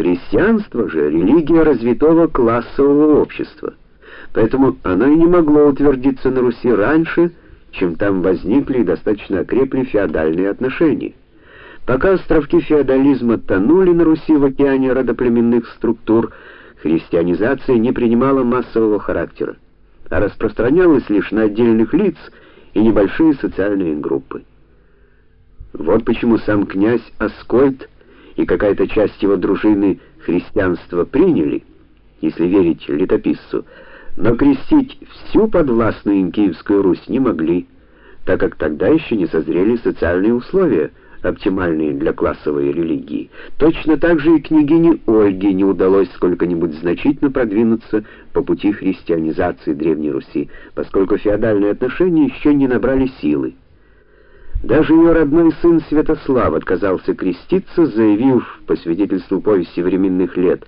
Христианство же религия развитого классового общества. Поэтому оно и не могло утвердиться на Руси раньше, чем там возникли и достаточно окрепли феодальные отношения. Пока островки феодализма тонули на Руси в океане родоплеменных структур, христианизация не принимала массового характера, а распространялась лишь на отдельных лиц и небольшие социальные группы. Вот почему сам князь Аскольд и какая-то часть его дружины христианство приняли, если верить летописцу, но крестить всю подвластную им Киевскую Русь не могли, так как тогда еще не созрели социальные условия, оптимальные для классовой религии. Точно так же и княгине Ольге не удалось сколько-нибудь значительно продвинуться по пути христианизации Древней Руси, поскольку феодальные отношения еще не набрали силы. Даже ее родной сын Святослав отказался креститься, заявив по свидетельству повести временных лет: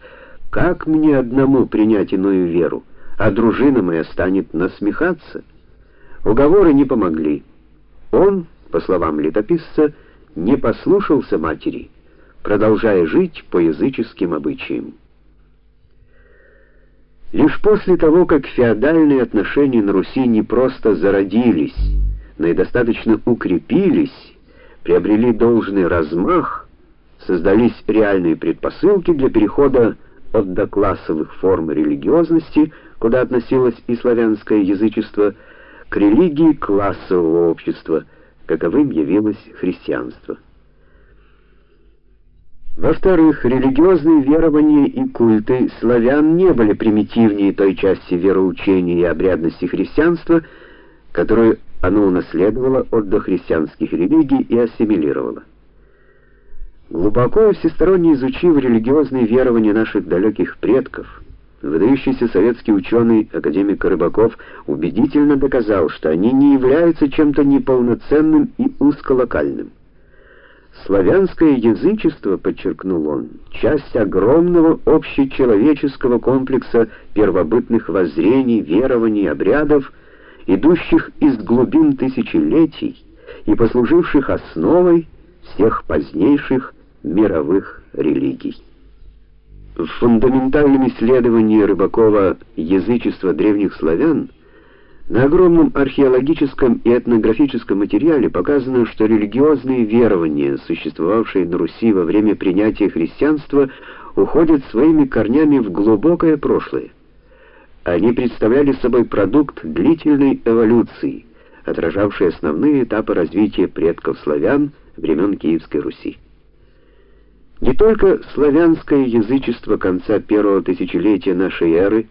"Как мне одному принять иную веру, а дружина моя станет насмехаться?" Уговоры не помогли. Он, по словам летописца, не послушался матери, продолжая жить по языческим обычаям. Лишь после того, как феодальные отношения на Руси не просто зародились, но и достаточно укрепились, приобрели должный размах, создались реальные предпосылки для перехода от доклассовых форм религиозности, куда относилось и славянское язычество, к религии классового общества, каковым явилось христианство. Во-вторых, религиозные верования и культы славян не были примитивнее той части вероучения и обрядности христианства, которую оно унаследовало от дохристианских религий и ассимилировало. Глубоко и всесторонне изучив религиозные верования наших далеких предков, выдающийся советский ученый академик Рыбаков убедительно доказал, что они не являются чем-то неполноценным и узколокальным. Славянское язычество, подчеркнул он, часть огромного общечеловеческого комплекса первобытных воззрений, верований, обрядов, идущих из глубин тысячелетий и послуживших основой всех позднейших мировых религий. В фундаментальном исследовании Рыбакова язычества древних славян на огромном археологическом и этнографическом материале показано, что религиозные верования, существовавшие на Руси во время принятия христианства, уходят своими корнями в глубокое прошлое. Они представляли собой продукт длительной эволюции, отражавший основные этапы развития предков славян времен Киевской Руси. Не только славянское язычество конца первого тысячелетия нашей эры,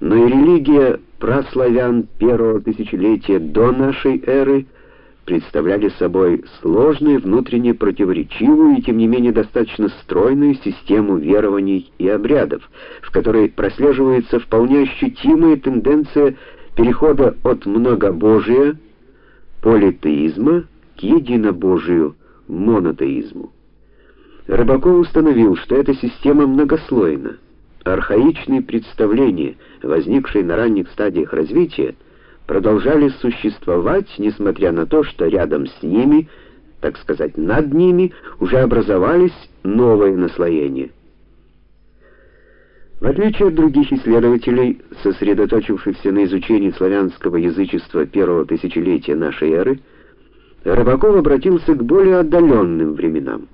но и религия праславян первого тысячелетия до нашей эры – представляли собой сложную, внутренне противоречивую и тем не менее достаточно стройную систему верований и обрядов, в которой прослеживается вполне ощутимая тенденция перехода от многобожия, политеизма к единобожию, монотеизму. Рыбаков установил, что эта система многослойна. Архаичные представления, возникшие на ранних стадиях развития, продолжали существовать, несмотря на то, что рядом с ними, так сказать, над ними уже образовались новые наслоения. В отличие от других исследователей, сосредоточившихся на изучении славянского язычества первого тысячелетия нашей эры, Рыбаков обратился к более отдаленным временам.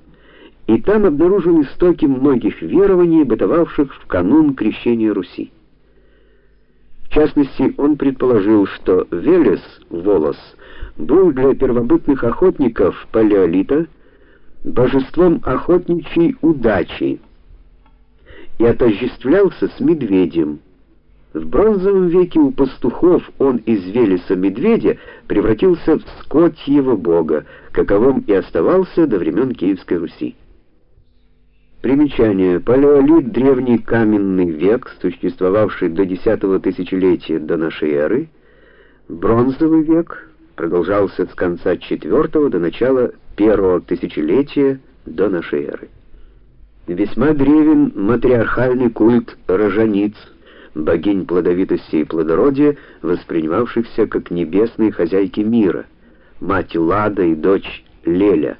И там обнаружил истоки многих верований, бытовавших в канун крещения Руси. В частности, он предположил, что Велес, волос, был для первобытных охотников палеолита божеством охотничьей удачи и отождествлялся с медведем. В бронзовом веке у пастухов он из Велеса медведя превратился в скотьего бога, каковым и оставался до времен Киевской Руси. Примечание. Палеолит древний каменный век, существовавший до десятого тысячелетия до нашей эры. Бронзовый век продолжался с конца четвертого до начала первого тысячелетия до нашей эры. Весьма древен матриархальный культ рожениц, богинь плодовитости и плодородия, воспринимавшихся как небесные хозяйки мира, мать Лада и дочь Леля.